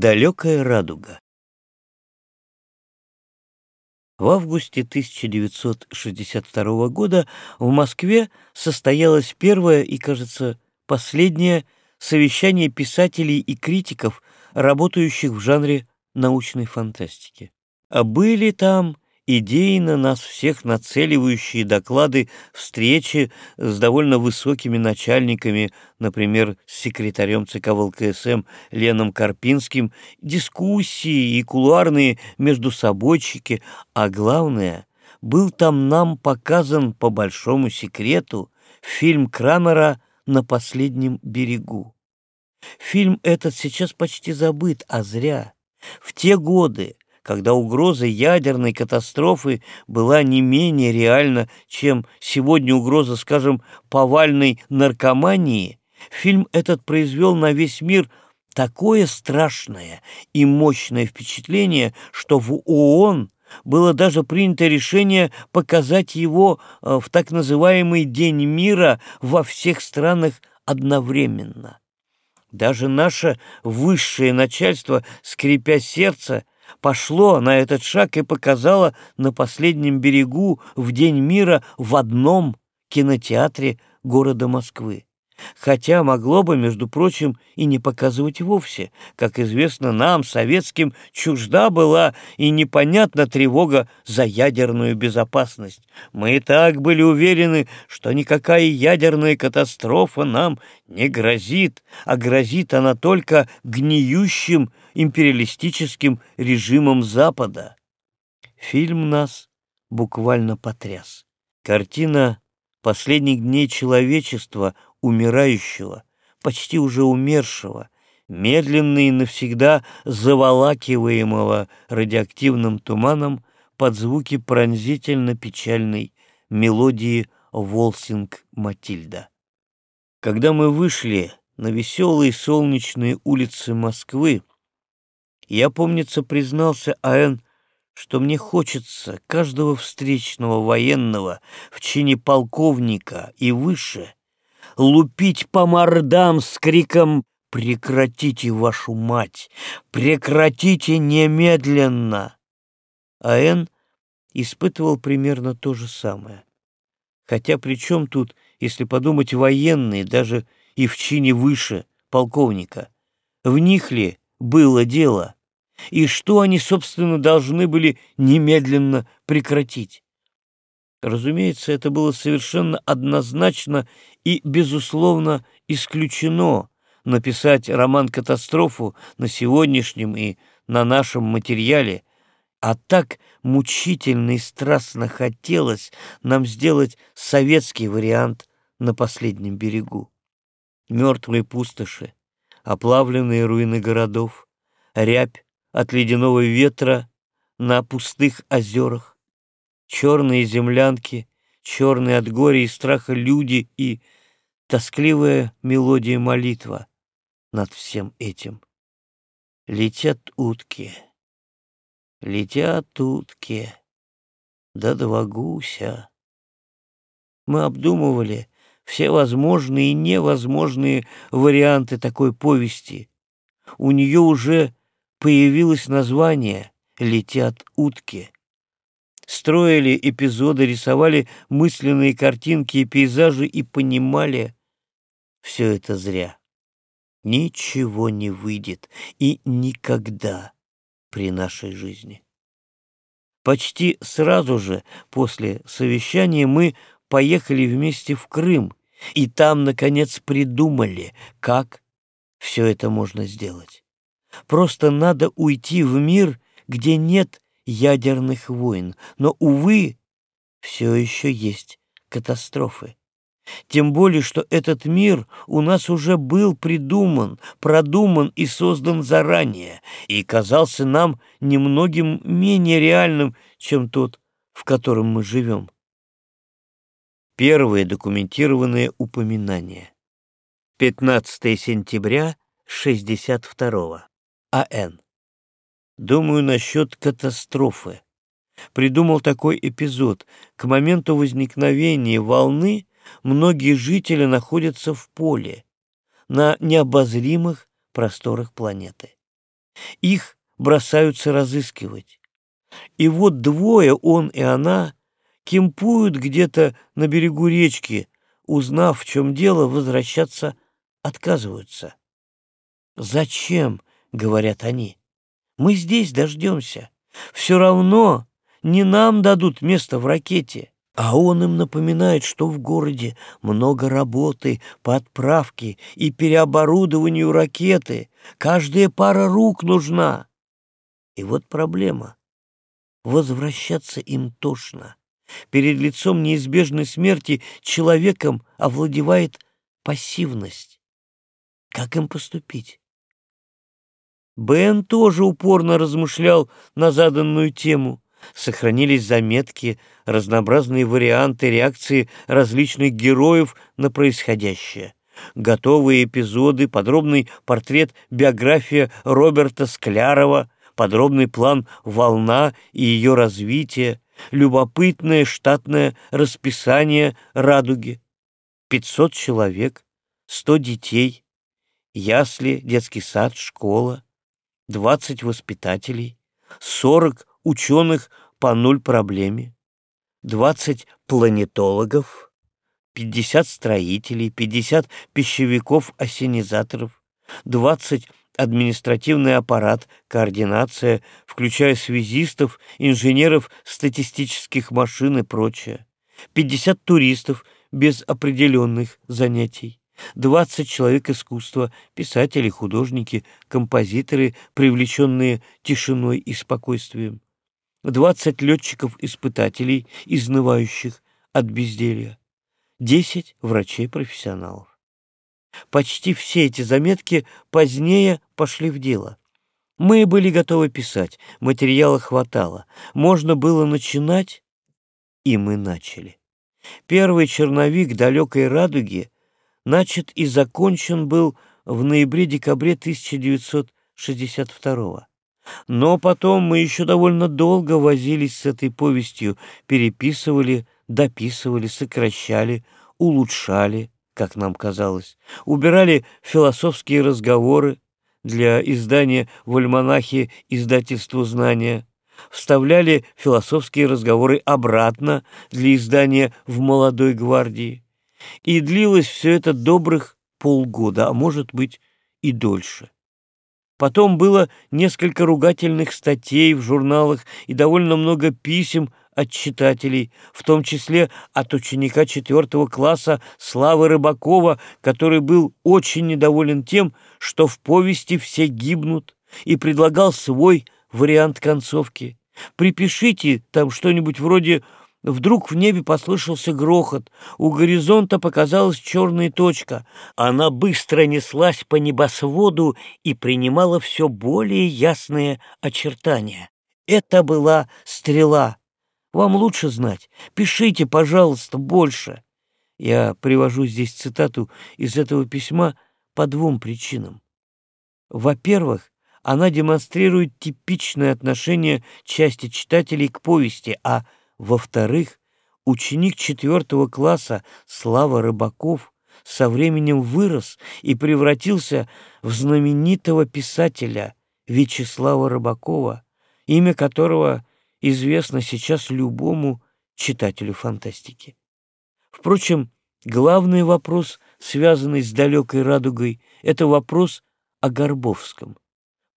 Далекая радуга. В августе 1962 года в Москве состоялось первое и, кажется, последнее совещание писателей и критиков, работающих в жанре научной фантастики. А были там идеи на нас всех нацеливающие доклады встречи с довольно высокими начальниками, например, с секретарем ЦК ВЛКСМ Леном Карпинским, дискуссии и кулуарные междусобойчики, а главное, был там нам показан по большому секрету фильм Крамера «На последнем берегу». Фильм этот сейчас почти забыт, а зря. В те годы когда угроза ядерной катастрофы была не менее реальна, чем сегодня угроза, скажем, повальной наркомании, фильм этот произвел на весь мир такое страшное и мощное впечатление, что в ООН было даже принято решение показать его э, в так называемый День мира во всех странах одновременно. Даже наше высшее начальство, скрипя сердце, пошло на этот шаг и показало на последнем берегу в День мира в одном кинотеатре города Москвы. Хотя могло бы, между прочим, и не показывать вовсе. Как известно нам, советским, чужда была и непонятна тревога за ядерную безопасность. Мы и так были уверены, что никакая ядерная катастрофа нам не грозит, а грозит она только гниющим империалистическим режимом Запада. Фильм нас буквально потряс. Картина последних дней человечества, умирающего, почти уже умершего, медленно и навсегда заволакиваемого радиоактивным туманом под звуки пронзительно-печальной мелодии «Волсинг Матильда». Когда мы вышли на веселые солнечные улицы Москвы, я, помнится, признался А.Н., что мне хочется каждого встречного военного в чине полковника и выше лупить по мордам с криком «Прекратите вашу мать! Прекратите немедленно!» А.Н. испытывал примерно то же самое. Хотя при чем тут, если подумать, военные, даже и в чине выше полковника? В них ли было дело? и что они, собственно, должны были немедленно прекратить. Разумеется, это было совершенно однозначно и, безусловно, исключено написать роман-катастрофу на сегодняшнем и на нашем материале, а так мучительно и страстно хотелось нам сделать советский вариант на последнем берегу. Мертвые пустоши, оплавленные руины городов, рябь от ледяного ветра на пустых озерах, черные землянки, черные от горя и страха люди и тоскливая мелодия молитва над всем этим. Летят утки, летят утки, да два гуся. Мы обдумывали все возможные и невозможные варианты такой повести. У нее уже появилось название «Летят утки». Строили эпизоды, рисовали мысленные картинки и пейзажи и понимали, все это зря. Ничего не выйдет и никогда при нашей жизни. Почти сразу же после совещания мы поехали вместе в Крым, и там, наконец, придумали, как все это можно сделать. Просто надо уйти в мир, где нет ядерных войн. Но, увы, все еще есть катастрофы. Тем более, что этот мир у нас уже был придуман, продуман и создан заранее, и казался нам немногим менее реальным, чем тот, в котором мы живем. Первые документированные упоминания. 15 сентября 62 -го. А.Н. Думаю насчет катастрофы. Придумал такой эпизод. К моменту возникновения волны многие жители находятся в поле, на необозримых просторах планеты. Их бросаются разыскивать. И вот двое, он и она, кемпуют где-то на берегу речки, узнав, в чем дело, возвращаться отказываются. «Зачем?» — говорят они. «Мы здесь дождемся. Все равно не нам дадут место в ракете». А он им напоминает, что в городе много работы по отправке и переоборудованию ракеты. Каждая пара рук нужна. И вот проблема. Возвращаться им тошно. Перед лицом неизбежной смерти человеком овладевает пассивность. Как им поступить? Бен тоже упорно размышлял на заданную тему. Сохранились заметки, разнообразные варианты реакции различных героев на происходящее. Готовые эпизоды, подробный портрет биография Роберта Склярова, подробный план «Волна» и ее развитие, любопытное штатное расписание «Радуги». 500 человек, 100 детей, ясли, детский сад, школа, 20 воспитателей, 40 ученых по нуль проблеме, 20 планетологов, 50 строителей, 50 пищевиков-осенизаторов, 20 административный аппарат, координация, включая связистов, инженеров статистических машин и прочее, 50 туристов без определенных занятий, 20 человек искусства, писатели, художники, композиторы, привлеченные тишиной и спокойствием, 20 летчиков-испытателей, изнывающих от безделья, 10 врачей-профессионалов. Почти все эти заметки позднее пошли в дело. Мы были готовы писать, материала хватало, можно было начинать, и мы начали. Первый черновик «Далекой радуги» начат и закончен был в ноябре-декабре 1962 года. Но потом мы еще довольно долго возились с этой повестью, переписывали, дописывали, сокращали, улучшали, как нам казалось, убирали философские разговоры для издания в альманахе издательству знания, вставляли философские разговоры обратно для издания в «Молодой гвардии». И длилось все это добрых полгода, а может быть и дольше. Потом было несколько ругательных статей в журналах и довольно много писем от читателей, в том числе от ученика четвертого класса Славы Рыбакова, который был очень недоволен тем, что в повести все гибнут, и предлагал свой вариант концовки. Припишите там что-нибудь вроде Вдруг в небе послышался грохот, у горизонта показалась черная точка. Она быстро неслась по небосводу и принимала все более ясные очертания. Это была стрела. Вам лучше знать. Пишите, пожалуйста, больше. Я привожу здесь цитату из этого письма по двум причинам. Во-первых, она демонстрирует типичное отношение части читателей к повести, а во-вторых, ученик четвертого класса Слава Рыбаков со временем вырос и превратился в знаменитого писателя Вячеслава Рыбакова, имя которого известно сейчас любому читателю фантастики. Впрочем, главный вопрос, связанный с далекой радугой, это вопрос о Горбовском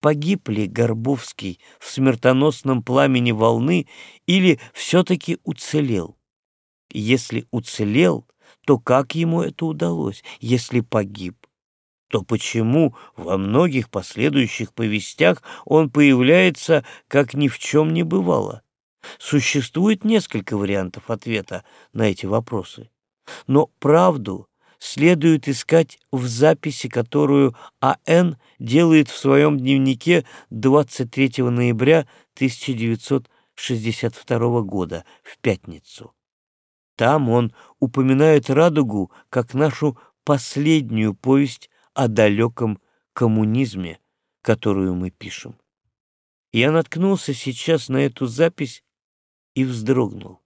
погиб ли Горбовский в смертоносном пламени волны или все-таки уцелел. Если уцелел, то как ему это удалось? Если погиб, то почему во многих последующих повестях он появляется, как ни в чем не бывало? Существует несколько вариантов ответа на эти вопросы. Но правду следует искать в записи, которую А.Н. делает в своем дневнике 23 ноября 1962 года, в пятницу. Там он упоминает «Радугу» как нашу последнюю повесть о далеком коммунизме, которую мы пишем. Я наткнулся сейчас на эту запись и вздрогнул.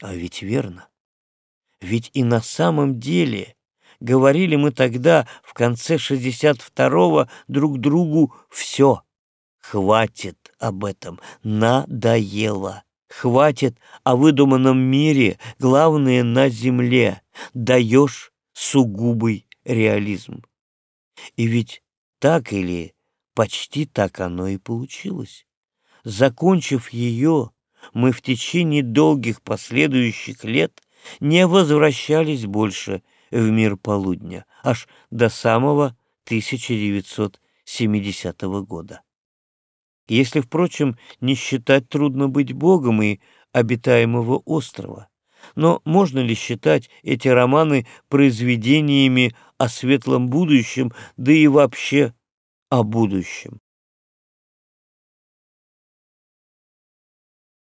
А ведь верно. Ведь и на самом деле говорили мы тогда, в конце 62-го, друг другу «все». Хватит об этом, надоело. Хватит о выдуманном мире, главное на земле. Даешь сугубый реализм. И ведь так или почти так оно и получилось. Закончив ее, мы в течение долгих последующих лет не возвращались больше в мир полудня, аж до самого 1970 года. Если, впрочем, не считать трудно быть богом и обитаемого острова. Но можно ли считать эти романы произведениями о светлом будущем, да и вообще о будущем?